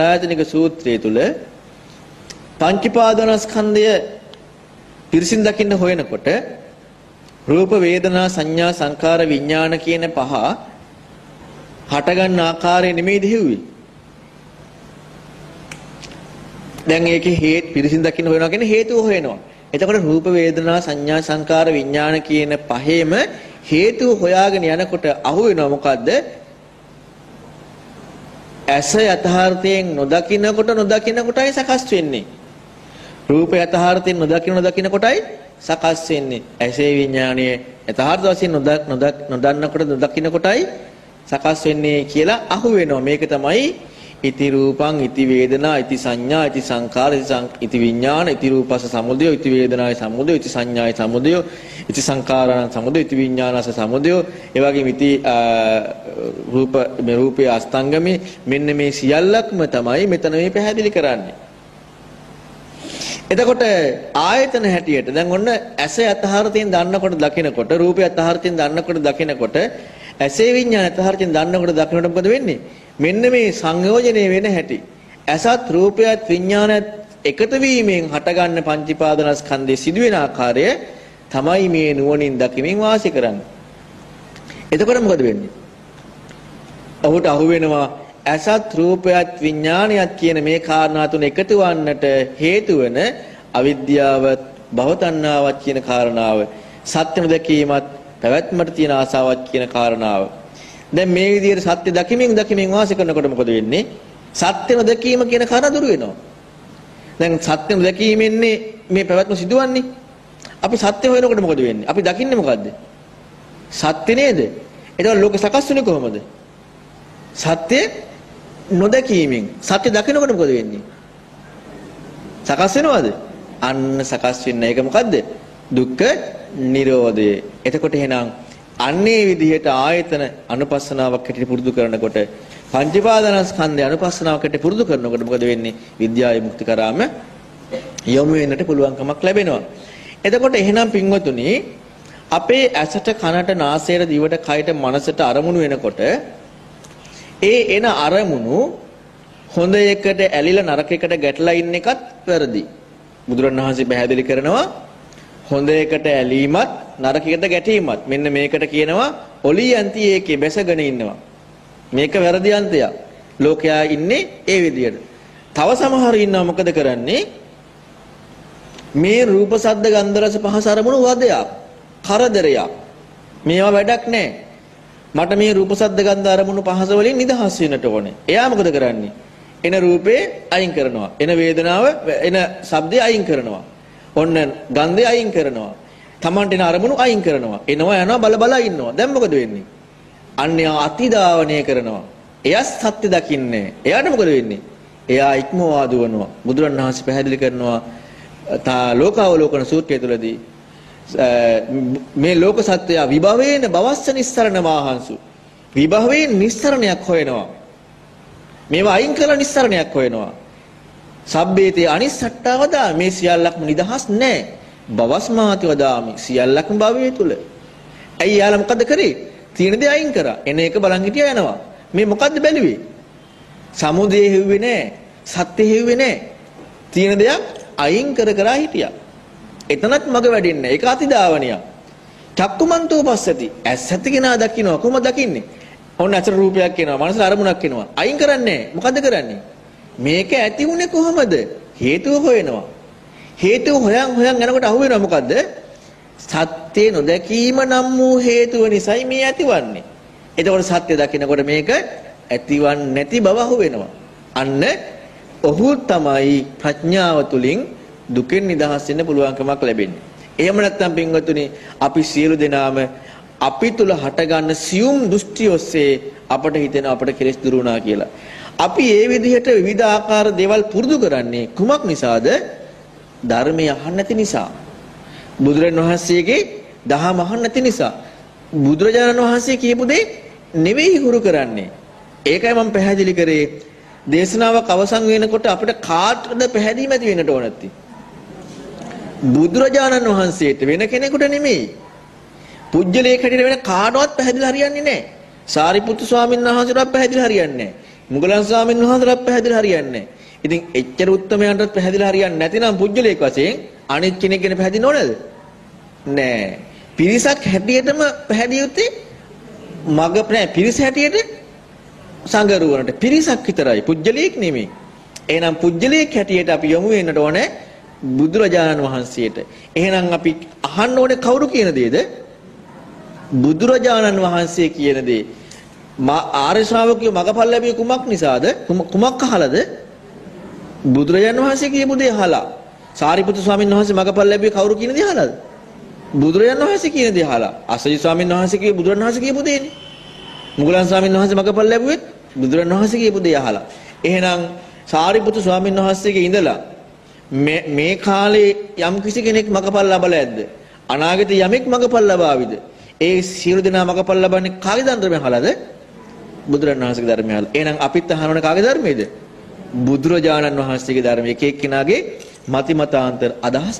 ආයතනික සූත්‍රය තුල පංචපාදනස්කන්ධය පිරිසින් දකින්න හොයනකොට රූප වේදනා සංඥා සංකාර විඥාන කියන පහ හටගන්න ආකාරය නෙමෙයි දෙහිව්වේ. දැන් ඒකේ හේත් පිරිසින් දකින්න හොයනවා කියන්නේ හේතුව හොයනවා. එතකොට රූප වේදනා සංඥා සංකාර විඥාන කියන පහේම හේතුව හොයාගෙන යනකොට අහු වෙනවා මොකද්ද? ඇස යථාර්ථයෙන් නොදකින්නකොට නොදකින්නකොටයි සකස් වෙන්නේ. රූප යථාර්ථයෙන් නොදකින්න නොදකින්න කොටයි සකස් වෙන්නේ. ඇසේ විඥානයේ යථාර්ථ වශයෙන් නොදක් නොදක් නොදන්නකොට නොදකින්න කොටයි සකස් වෙන්නේ කියලා අහු වෙනවා. මේක තමයි ඉති රූපං ඉති වේදනා ඉති සංඥා ඉති සංකාර ඉති විඥාන ඉති රූපස සමුදය ඉති වේදනාය සමුදය ඉති සංඥාය සමුදය ඉති සංකාරණ සමුදය ඉති විඥානස සමුදය. ඒ වගේම ඉති රූප මේ රූපයේ අස්තංගමේ. මෙන්න මේ සියල්ලක්ම තමයි මෙතන මේ පැහැදිලි කරන්නේ. එතකොට ආයතන හැටියට දැන් ඔන්න ඇස යථාර්ථයෙන් දන්නකොට දකිනකොට රූපය යථාර්ථයෙන් දන්නකොට දකිනකොට ඇසේ විඤ්ඤාණ යථාර්ථයෙන් දන්නකොට දකිනකොට මොකද වෙන්නේ? මෙන්න මේ සංයෝජනය වෙන හැටි. ඇසත් රූපයත් විඤ්ඤාණයත් එකතු වීමෙන් හටගන්න පංචීපාදනස්කන්ධයේ සිදුවෙන ආකාරය තමයි මේ නුවණින් දකිමින් වාසය කරන්නේ. එතකොට මොකද වෙන්නේ? ඔහුට අහු වෙනවා ඇසත් රූපයත් විඥානයත් කියන මේ කාරණා තුන එකතු වන්නට හේතු වෙන අවිද්‍යාවත් භවතණ්ණාවත් කියන කාරණාව සත්‍යම දැකීමත් පැවැත්මට තියෙන ආසාවක් කියන කාරණාව. දැන් මේ විදිහට සත්‍ය දකිමින් දකිමින් වාසය කරනකොට මොකද වෙන්නේ? සත්‍යම දැකීම කියන කාරණා දුර වෙනවා. දැන් සත්‍යම දැකීමෙන්නේ මේ පැවැත්ම සිදුවන්නේ. අපි සත්‍ය හොයනකොට මොකද වෙන්නේ? අපි දකින්නේ මොකද්ද? සත්‍ය නේද? එතකොට ලෝක සකස් වෙන්නේ කොහොමද? සත්‍ය නොදැකීමෙන්. සත්‍ය දකිනකොට මොකද වෙන්නේ? සකස් වෙනවද? අන්න සකස් වෙන්න ඒක මොකද්ද? දුක්ඛ නිරෝධය. එතකොට එහෙනම් අන්නේ විදිහට ආයතන අනුපස්සනාවක් හැටියට පුරුදු කරනකොට පංචපාදනස්කන්ධය අනුපස්සනාවක් හැටියට පුරුදු කරනකොට මොකද වෙන්නේ? විද්‍යා විමුක්ති කරාම යොමු වෙන්නට පුළුවන්කමක් ලැබෙනවා. එතකොට එහෙනම් පින්වතුනි අපේ ඇසට කනට නාසයට දිවට කයට මනසට අරමුණු වෙනකොට ඒ එන අරමුණු හොඳ එකට ඇලිලා නරක එකට ගැටලා ඉන්න එකත් වැරදි. බුදුරණවහන්සේ පැහැදිලි කරනවා හොඳ එකට ඇලීමත් නරක එකට ගැටීමත් මෙන්න මේකට කියනවා ඔලියන්ති ඒකේ බැසගෙන ඉන්නවා. මේක වැරදි අන්තයක්. ලෝකයා ඉන්නේ ඒ විදියට. තව සමහර ඉන්නවා මොකද කරන්නේ? මේ රූප සද්ද ගන්ධ රස පහස අරමුණු වදයක්. කරදරයක්. මේවා වැඩක් නැහැ. මට මේ රූප සද්ද ගන්ධ අරමුණු පහස වලින් නිදහස් වෙන්නට ඕනේ. එයා මොකද කරන්නේ? එන රූපේ අයින් කරනවා. එන වේදනාව එන ශබ්දේ අයින් කරනවා. ඔන්න ගන්ධය අයින් කරනවා. Tamanට එන අරමුණු අයින් කරනවා. එනවා යනවා බල බල ඉන්නවා. දැන් මොකද වෙන්නේ? අන්‍ය අතිදාවණය කරනවා. එයා සත්‍ය දකින්නේ. එයාට මොකද වෙන්නේ? එයා ඉක්මවා දුවනවා. බුදුරණවහන්සේ පැහැදිලි කරනවා තා ලෝකාවලෝකන සූත්‍රය තුළදී මේ ලෝක සත්‍යය විභවේන බවස්ස නිස්සරණ මාහංසු විභවයෙන් නිස්සරණයක් හොයනවා මේවා අයින් කරලා නිස්සරණයක් හොයනවා සබ්බේතේ අනිස්සට්ටවදා මේ සියල්ලක්ම නිදහස් නැහැ බවස්මාති වදාමි සියල්ලක්ම භවයේ තුල ඇයි යාලා මොකද කරේ තියෙන දේ අයින් කරා එන එක බලන් හිටියා යනවා මේ මොකද්ද බැලුවේ සමුදේ හෙව්වේ නැහැ සත්‍ය හෙව්වේ නැහැ තියෙන දෙයක් අයින් කර කර හිටියා එතනත් මග වැඩෙන්නේ. ඒක අතිදාවනියක්. චක්කුමන්තෝ පස්සති. ඇස් ඇති කෙනා දකින්නවා. කොහොමද දකින්නේ? ඔන්න අසර රූපයක් එනවා. මනසට අරමුණක් එනවා. අයින් කරන්නේ මොකද්ද කරන්නේ? මේක ඇති වුණේ කොහමද? හේතුව හොයනවා. හේතුව හොයන් හොයන් යනකොට අහුවෙනවා මොකද්ද? සත්‍ය නොදැකීම නම් වූ හේතුව නිසායි මේ ඇතිවන්නේ. එතකොට සත්‍ය දකිනකොට මේක ඇතිවන්නේ නැති බව අහුවෙනවා. අන්න ඔහු තමයි ප්‍රඥාව තුලින් දුකෙන් නිදහස් වෙන්න පුළුවන්කමක් ලැබෙන්නේ. එහෙම නැත්නම් පින්වතුනි අපි සියලු දෙනාම අපි තුල හටගන්න සියුම් දෘෂ්ටි ඔස්සේ අපට හිතෙන අපට කෙලෙස් දුරු වුණා කියලා. අපි ඒ විදිහට විවිධ ආකාර දේවල් පුරුදු කරන්නේ කුමක් නිසාද? ධර්මය අහන්න නැති නිසා. බුදුරජාණන් වහන්සේගේ දහම අහන්න නැති නිසා. බුදුරජාණන් වහන්සේ කියපු දේ නෙවෙයි හුරු කරන්නේ. ඒකයි මම පැහැදිලි කරේ. දේශනාවක් අවසන් වෙනකොට අපිට කාටද පැහැදීම ඇති වෙන්නට ඕන නැති. බුදුරජාණන් වහන්සේට වෙන කෙනෙකුට නෙමෙයි. පුජ්‍යලේඛ හැටියට වෙන කාටවත් පැහැදිලි හරියන්නේ නැහැ. සාරිපුත්තු ස්වාමීන් වහන්සේටවත් පැහැදිලි හරියන්නේ නැහැ. මුගලන් ස්වාමීන් වහන්සේලාට පැහැදිලි හරියන්නේ නැහැ. ඉතින් එච්චර උත්තරමයන්ටත් පැහැදිලි හරියන්නේ නැතිනම් පුජ්‍යලේක වශයෙන් අනිත් කෙනෙක් ගැන පැහැදිලි නොනේද? නෑ. පිරිසක් හැටියටම පැහැදිලි යුත්තේ මග නෑ පිරිස හැටියට සංගරුවනට පිරිසක් විතරයි පුජ්‍යලේක් නෙමෙයි. එහෙනම් පුජ්‍යලේක් හැටියට අපි යොමු වෙන්නට ඕනේ බුදුරජාණන් වහන්සේට. එහෙනම් අපි අහන්න ඕනේ කවුරු කියන දේද? බුදුරජාණන් වහන්සේ කියන දේ. මා ආර්ය ශ්‍රාවකයෝ මගපල් ලැබිය කුමක් නිසාද? කුමක් අහලාද? බුදුරජාණන් වහන්සේ කියපු දේ අහලා. සාරිපුත්තු ස්වාමීන් වහන්සේ මගපල් ලැබිය කවුරු කියන දේ අහලාද? බුදුරජාණන් වහන්සේ කියන දේ අහලා. අසජි ස්වාමීන් වහන්සේ කිය බුදුරජාණන් වහන්සේ කියපු දේනේ. මුගලන් ස්වාමීන් වහන්සේ මගපල් ලැබුවෙත් බුදුරජාණන් වහන්සේ කියපු දේ අහලා. එහෙනම් සාරිපුත්තු ස්වාමීන් වහන්සේගේ ඉඳලා මේ මේ කාලේ යම් කිසි කෙනෙක් මගපල් ලබලා ඇද්ද? අනාගතේ යමෙක් මගපල් ලබාවිද? ඒ සියලු දෙනා මගපල් ලබන්නේ කාගේ ධර්මයෙන් අහලාද? බුදුරජාණන් වහන්සේගේ ධර්මයෙන් අහලා. එහෙනම් අපිත් අහනවනේ කාගේ ධර්මයේද? බුදුරජාණන් වහන්සේගේ ධර්මයේ එක එක්කෙනාගේ මති මතාන්තර අදහස්